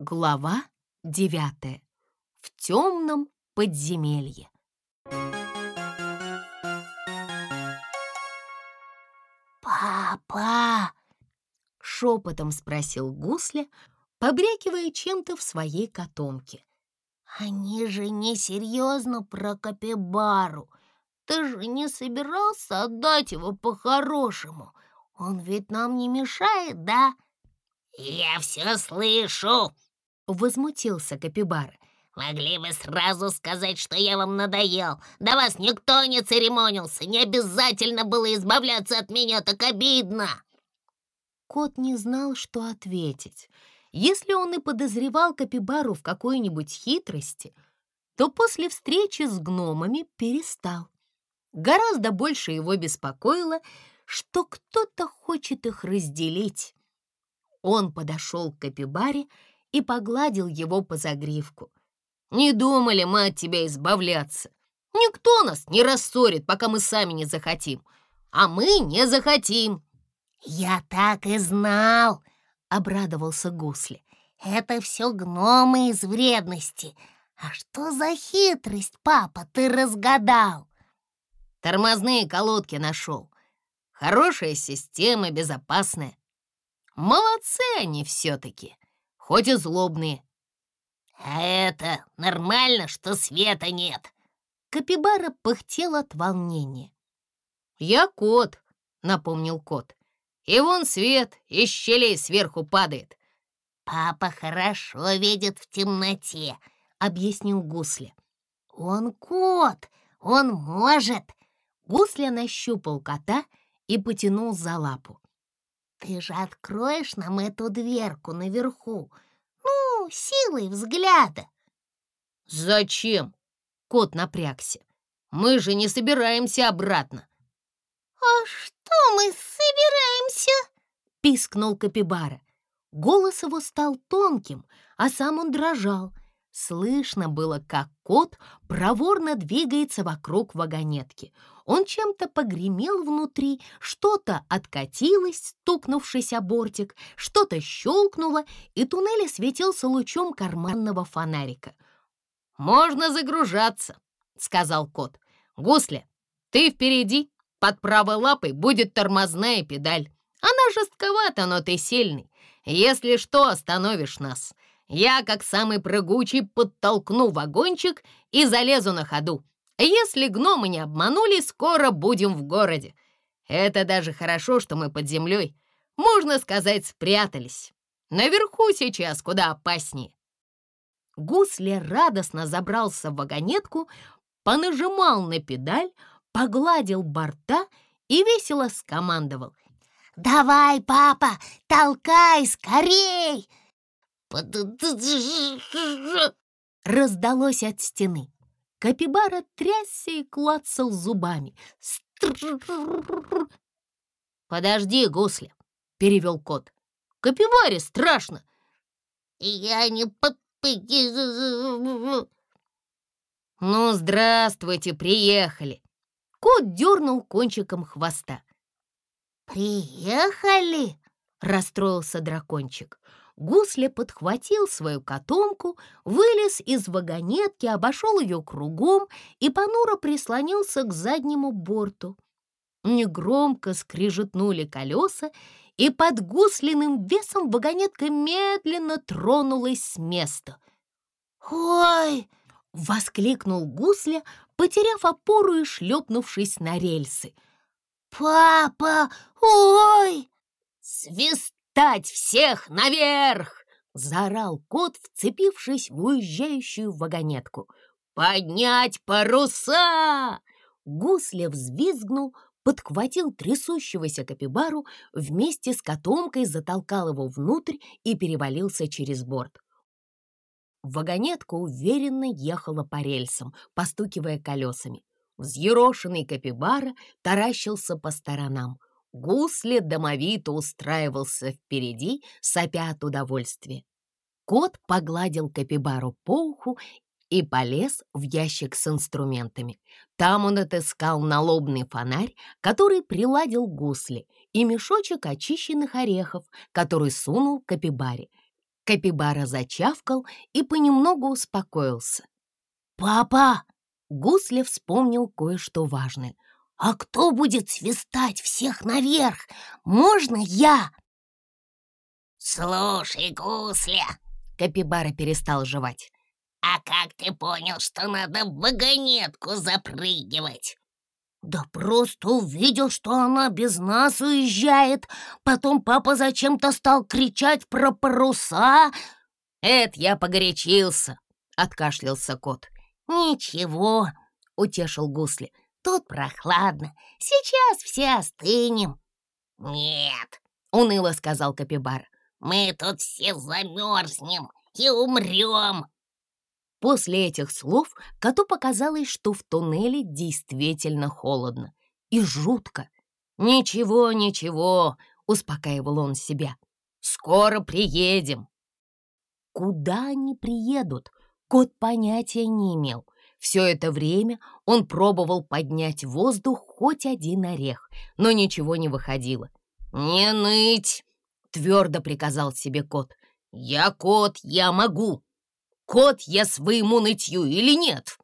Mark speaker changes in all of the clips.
Speaker 1: Глава девятая. В темном подземелье.
Speaker 2: «Папа!» — шепотом спросил Гусля, побрякивая чем-то в своей котомке. «Они же не серьезно про капибару. Ты же не собирался отдать его по-хорошему. Он ведь нам не мешает, да?»
Speaker 3: «Я все слышу!»
Speaker 2: — возмутился Капибар.
Speaker 3: «Могли бы сразу сказать, что я вам надоел. До вас никто не церемонился. Не обязательно было избавляться от меня, так обидно!»
Speaker 2: Кот не знал, что ответить. Если он и подозревал Капибару в какой-нибудь хитрости, то после встречи с гномами перестал. Гораздо больше его беспокоило, что кто-то хочет их разделить. Он подошел к Капибаре и погладил его по загривку. «Не думали мы от тебя избавляться. Никто нас не рассорит, пока мы сами не захотим. А мы не захотим».
Speaker 3: «Я так и знал!» — обрадовался Гусли. «Это все гномы из вредности. А что за хитрость, папа, ты разгадал?»
Speaker 1: «Тормозные колодки нашел. Хорошая система, безопасная. Молодцы они все-таки, хоть и злобные.
Speaker 3: А это нормально, что света нет.
Speaker 2: Капибара пыхтел от волнения.
Speaker 1: «Я кот», — напомнил кот. «И вон свет из щелей сверху падает».
Speaker 3: «Папа хорошо видит в темноте», — объяснил Гусли. «Он кот, он может».
Speaker 2: Гусля нащупал кота и потянул за лапу.
Speaker 3: Ты же откроешь нам эту дверку наверху, ну, силой взгляда.
Speaker 1: Зачем? Кот напрягся. Мы же не собираемся обратно.
Speaker 3: А что мы собираемся?
Speaker 2: Пискнул Капибара. Голос его стал тонким, а сам он дрожал. Слышно было, как кот проворно двигается вокруг вагонетки — он чем-то погремел внутри, что-то откатилось, стукнувшись о бортик, что-то щелкнуло, и туннель осветился лучом карманного фонарика.
Speaker 1: «Можно загружаться», — сказал кот. «Гусля, ты впереди, под правой лапой будет тормозная педаль. Она жестковата, но ты сильный. Если что, остановишь нас. Я, как самый прыгучий, подтолкну вагончик и залезу на ходу. Если гномы не обманули, скоро будем в городе. Это даже хорошо, что мы под землей. Можно сказать, спрятались. Наверху сейчас куда опаснее.
Speaker 2: Гусли радостно забрался в вагонетку, понажимал на педаль, погладил борта и весело скомандовал.
Speaker 3: «Давай, папа, толкай скорей!»
Speaker 2: Раздалось от стены. Капибара трясся и клацал зубами.
Speaker 1: «Подожди, гусля!» — перевел кот. «Капибаре страшно!»
Speaker 3: «Я не по...»
Speaker 1: «Ну, здравствуйте, приехали!» Кот дернул кончиком хвоста.
Speaker 3: «Приехали?»
Speaker 2: — расстроился дракончик. Гусля подхватил свою котомку, вылез из вагонетки, обошел ее кругом и понуро прислонился к заднему борту. Негромко скрижетнули колеса, и под гусленным весом вагонетка медленно тронулась с места.
Speaker 3: «Ой!»
Speaker 2: — воскликнул гусля, потеряв опору и шлепнувшись на рельсы.
Speaker 3: «Папа! Ой!»
Speaker 1: «Свист!» «Встать всех наверх!» — заорал кот, вцепившись в уезжающую вагонетку. «Поднять паруса!» Гусля взвизгнул, подхватил трясущегося капибару, вместе с котомкой затолкал его внутрь и перевалился через борт. Вагонетка уверенно ехала по рельсам, постукивая колесами. Взъерошенный капибара таращился по сторонам. Гусли домовито устраивался впереди, сопя от удовольствия. Кот погладил капибару по уху и полез в ящик с инструментами. Там он отыскал налобный фонарь, который приладил гусли, и мешочек очищенных орехов, который сунул капибаре.
Speaker 2: Капибара зачавкал и понемногу успокоился.
Speaker 3: «Папа!»
Speaker 2: — Гусли вспомнил кое-что важное.
Speaker 3: «А кто будет свистать всех наверх? Можно я?» «Слушай, Гусля!» — Капибара перестал жевать. «А как ты понял, что надо в вагонетку запрыгивать?» «Да просто увидел, что она без нас уезжает. Потом папа зачем-то стал кричать про паруса».
Speaker 2: «Это я погорячился», — откашлялся кот.
Speaker 3: «Ничего», — утешил Гусли. «Тут прохладно. Сейчас все остынем». «Нет», — уныло сказал Капибар. «Мы тут все замерзнем и умрем».
Speaker 2: После этих слов коту показалось, что в туннеле действительно холодно и жутко. «Ничего, ничего», — успокаивал он себя. «Скоро приедем». Куда они приедут, кот понятия не имел. Все это время он пробовал поднять в воздух хоть один орех, но ничего не выходило. «Не ныть!» — твердо приказал себе кот. «Я кот, я могу!» кот я своему нытью или нет?»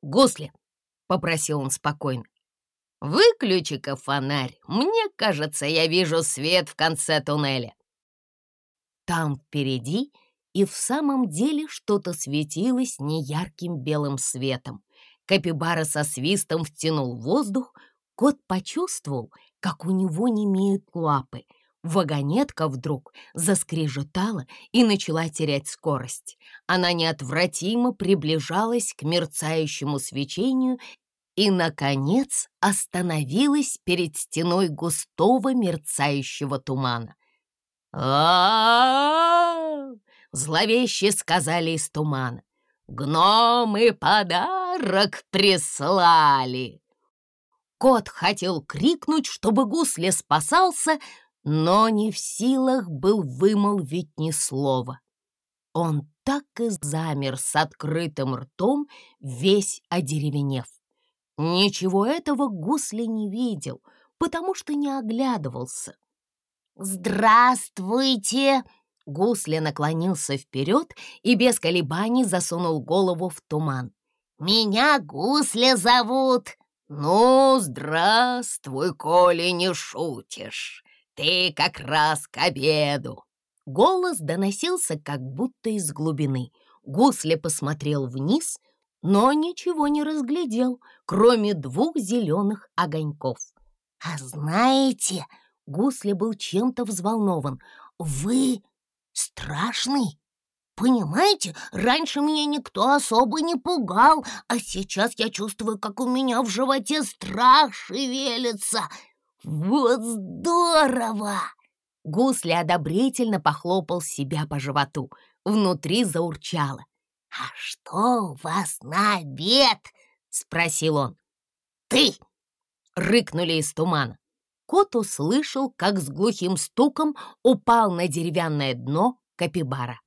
Speaker 2: «Гусли», — попросил он спокойно, — «выключи-ка фонарь. Мне кажется, я вижу свет в конце туннеля». Там впереди и в самом деле что-то светилось неярким белым светом. Капибара со свистом втянул воздух, кот почувствовал, как у него немеют лапы — Вагонетка вдруг заскрежетала и начала терять скорость. Она неотвратимо приближалась к мерцающему свечению и, наконец, остановилась перед стеной густого мерцающего тумана. а зловеще сказали из тумана. «Гномы подарок прислали!» Кот хотел крикнуть, чтобы гусли спасался, но не в силах был вымолвить ни слова. Он так и замер с открытым ртом, весь одеревенев. Ничего этого гусли не видел, потому что не оглядывался.
Speaker 3: «Здравствуйте!»
Speaker 2: Гусля наклонился вперед и без колебаний засунул голову в туман.
Speaker 3: «Меня Гусля зовут!»
Speaker 2: «Ну, здравствуй, коли не шутишь!» ты как раз к обеду!» Голос доносился как будто из глубины. Гусли посмотрел вниз, но ничего не разглядел, кроме двух зеленых огоньков.
Speaker 3: «А знаете...» — Гусли был чем-то взволнован. «Вы страшный!» Понимаете, раньше меня никто особо не пугал, а сейчас я чувствую, как у меня в животе страх шевелится. «Вот здорово!»
Speaker 2: Гусли одобрительно похлопал себя по животу. Внутри заурчало.
Speaker 3: «А что у вас на обед?» — спросил он.
Speaker 2: «Ты!» — рыкнули из тумана. Кот услышал, как с глухим стуком упал на деревянное дно капибара.